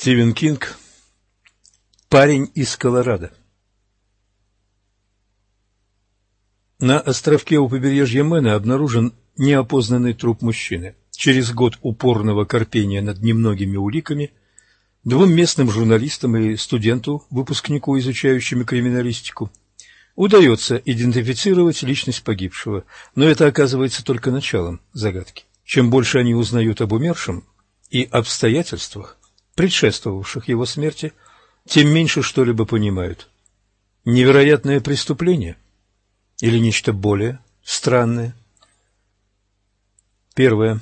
Стивен Кинг «Парень из Колорадо» На островке у побережья Мэна обнаружен неопознанный труп мужчины. Через год упорного корпения над немногими уликами двум местным журналистам и студенту, выпускнику, изучающему криминалистику, удается идентифицировать личность погибшего, но это оказывается только началом загадки. Чем больше они узнают об умершем и обстоятельствах, предшествовавших его смерти, тем меньше что-либо понимают. Невероятное преступление или нечто более странное? Первое.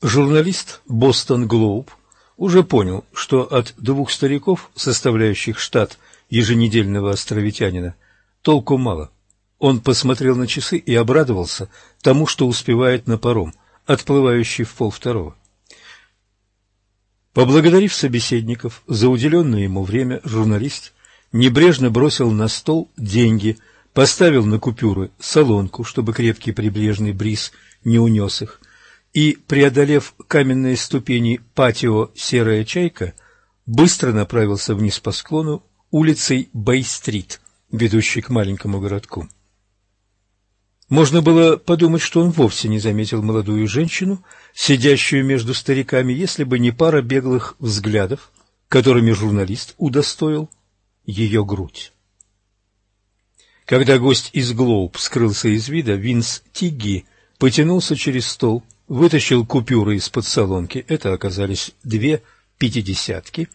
Журналист «Бостон Глоуб» уже понял, что от двух стариков, составляющих штат еженедельного островитянина, толку мало. Он посмотрел на часы и обрадовался тому, что успевает на паром, отплывающий в полвторого. Поблагодарив собеседников за уделенное ему время, журналист небрежно бросил на стол деньги, поставил на купюры солонку, чтобы крепкий прибрежный бриз не унес их, и, преодолев каменные ступени патио «Серая чайка», быстро направился вниз по склону улицей Бэй-стрит, ведущей к маленькому городку. Можно было подумать, что он вовсе не заметил молодую женщину, сидящую между стариками, если бы не пара беглых взглядов, которыми журналист удостоил ее грудь. Когда гость из Глоуб скрылся из вида, Винс Тигги потянулся через стол вытащил купюры из-под солонки, это оказались две пятидесятки,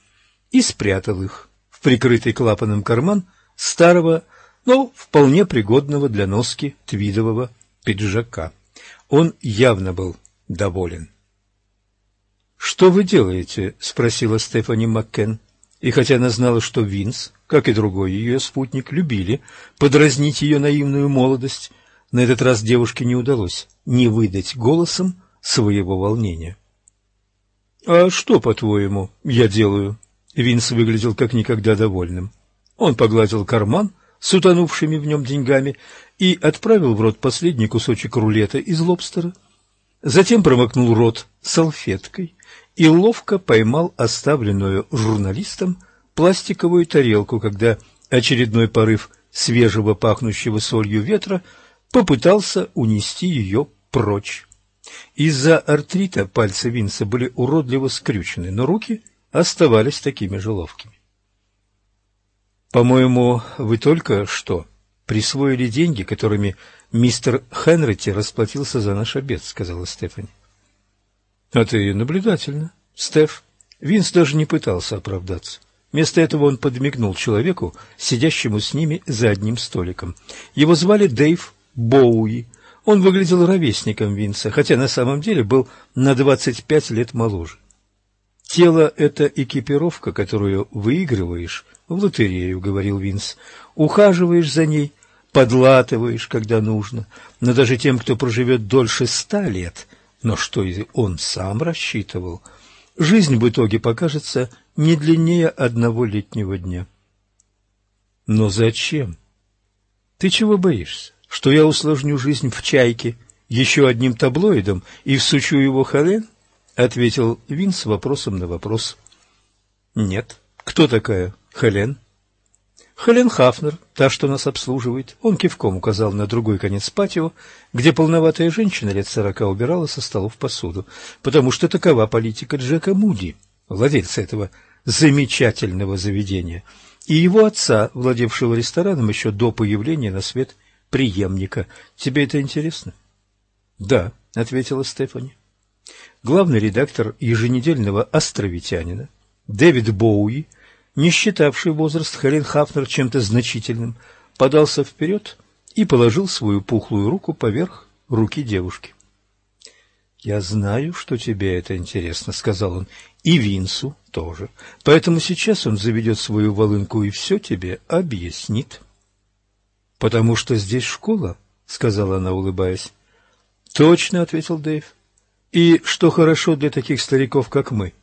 и спрятал их в прикрытый клапаном карман старого, но вполне пригодного для носки твидового пиджака. Он явно был доволен. «Что вы делаете?» — спросила Стефани Маккен. И хотя она знала, что Винс, как и другой ее спутник, любили подразнить ее наивную молодость, на этот раз девушке не удалось не выдать голосом своего волнения. «А что, по-твоему, я делаю?» Винс выглядел как никогда довольным. Он погладил карман с утонувшими в нем деньгами и отправил в рот последний кусочек рулета из лобстера. Затем промокнул рот салфеткой и ловко поймал оставленную журналистом пластиковую тарелку, когда очередной порыв свежего пахнущего солью ветра попытался унести ее прочь. Из-за артрита пальцы Винса были уродливо скрючены, но руки оставались такими же ловкими. «По-моему, вы только что присвоили деньги, которыми мистер Хенрити расплатился за наш обед», — сказала Стефани. «А ты наблюдательно, Стеф». Винс даже не пытался оправдаться. Вместо этого он подмигнул человеку, сидящему с ними за одним столиком. Его звали Дэйв Боуи, он выглядел ровесником Винса, хотя на самом деле был на двадцать пять лет моложе. «Тело — это экипировка, которую выигрываешь в лотерею», — говорил Винс. «Ухаживаешь за ней, подлатываешь, когда нужно, но даже тем, кто проживет дольше ста лет, но что и он сам рассчитывал, жизнь в итоге покажется не длиннее одного летнего дня». «Но зачем? Ты чего боишься?» что я усложню жизнь в «Чайке» еще одним таблоидом и всучу его Хелен? — ответил Винс вопросом на вопрос. — Нет. Кто такая Хелен? — Хелен Хафнер, та, что нас обслуживает. Он кивком указал на другой конец патио, где полноватая женщина лет сорока убирала со столов посуду, потому что такова политика Джека Муди, владельца этого замечательного заведения, и его отца, владевшего рестораном еще до появления на свет преемника. Тебе это интересно? — Да, — ответила Стефани. Главный редактор еженедельного «Островитянина» Дэвид Боуи, не считавший возраст Хелен Хафнер чем-то значительным, подался вперед и положил свою пухлую руку поверх руки девушки. — Я знаю, что тебе это интересно, — сказал он, — и Винсу тоже. Поэтому сейчас он заведет свою волынку и все тебе объяснит. — «Потому что здесь школа», — сказала она, улыбаясь. «Точно», — ответил Дэйв. «И что хорошо для таких стариков, как мы?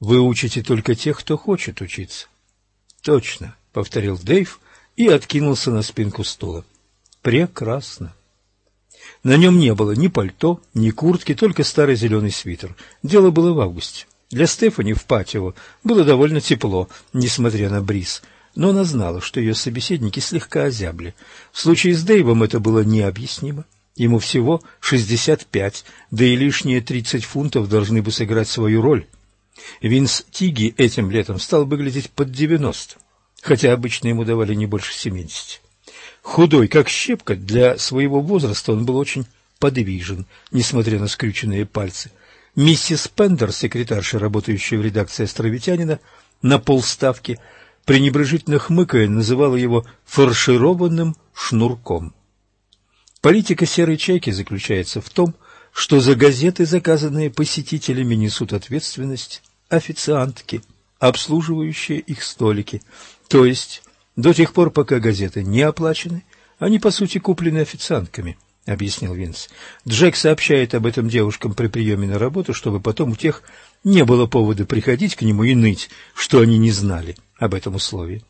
Вы учите только тех, кто хочет учиться». «Точно», — повторил Дэйв и откинулся на спинку стула. «Прекрасно». На нем не было ни пальто, ни куртки, только старый зеленый свитер. Дело было в августе. Для Стефани в патио было довольно тепло, несмотря на бриз, но она знала, что ее собеседники слегка озябли. В случае с Дэйвом это было необъяснимо. Ему всего 65, да и лишние 30 фунтов должны бы сыграть свою роль. Винс Тиги этим летом стал выглядеть под 90, хотя обычно ему давали не больше 70. Худой, как щепка, для своего возраста он был очень подвижен, несмотря на скрюченные пальцы. Миссис Пендер, секретарша, работающая в редакции «Островитянина», на полставки, пренебрежительно хмыкая, называла его «фаршированным шнурком». Политика «Серой чайки» заключается в том, что за газеты, заказанные посетителями, несут ответственность официантки, обслуживающие их столики. То есть до тех пор, пока газеты не оплачены, они, по сути, куплены официантками, — объяснил Винс. Джек сообщает об этом девушкам при приеме на работу, чтобы потом у тех не было повода приходить к нему и ныть, что они не знали об этом условии.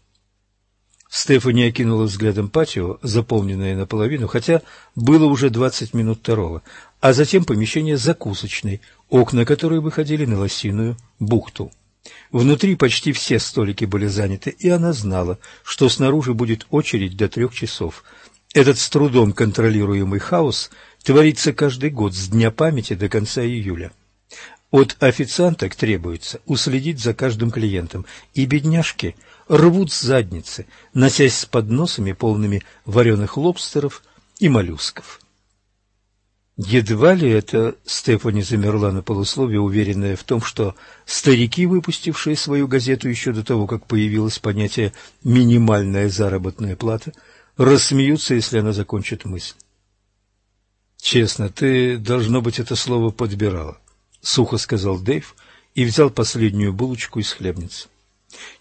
Стефани окинула взглядом патио, заполненное наполовину, хотя было уже двадцать минут второго, а затем помещение закусочной, окна которой выходили на лосиную бухту. Внутри почти все столики были заняты, и она знала, что снаружи будет очередь до трех часов. Этот с трудом контролируемый хаос творится каждый год с дня памяти до конца июля. От официанток требуется уследить за каждым клиентом, и бедняжки – рвут задницы, носясь с подносами, полными вареных лобстеров и моллюсков. Едва ли это Стефани замерла на полусловие, уверенная в том, что старики, выпустившие свою газету еще до того, как появилось понятие «минимальная заработная плата», рассмеются, если она закончит мысль. «Честно, ты, должно быть, это слово подбирала», — сухо сказал Дэйв и взял последнюю булочку из хлебницы.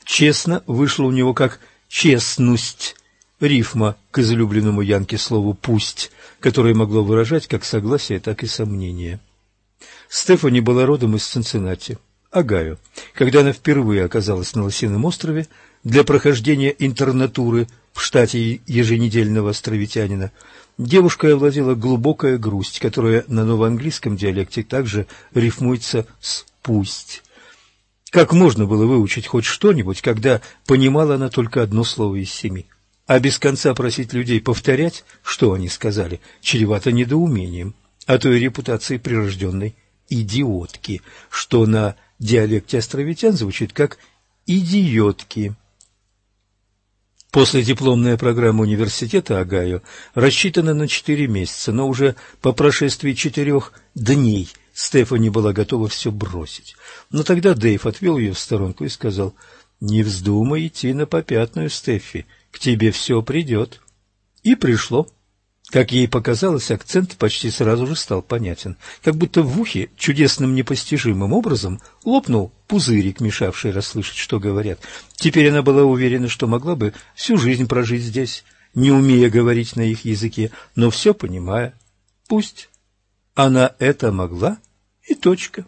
Честно вышло у него как «честность», рифма к излюбленному Янке слову «пусть», которое могло выражать как согласие, так и сомнение. Стефани была родом из Цинциннати, Огайо. Когда она впервые оказалась на Лосином острове для прохождения интернатуры в штате еженедельного островитянина, девушкой овладела глубокая грусть, которая на новоанглийском диалекте также рифмуется с «пусть». Как можно было выучить хоть что-нибудь, когда понимала она только одно слово из семи? А без конца просить людей повторять, что они сказали, чревато недоумением, а то и репутацией прирожденной идиотки, что на диалекте островитян звучит как «идиотки». После дипломная программа университета Огайо рассчитана на четыре месяца, но уже по прошествии четырех дней – Стефани была готова все бросить. Но тогда Дэйв отвел ее в сторонку и сказал, «Не вздумай идти на попятную, Стефи, к тебе все придет». И пришло. Как ей показалось, акцент почти сразу же стал понятен, как будто в ухе чудесным непостижимым образом лопнул пузырик, мешавший расслышать, что говорят. Теперь она была уверена, что могла бы всю жизнь прожить здесь, не умея говорить на их языке, но все понимая. Пусть. Она это могла, и точка.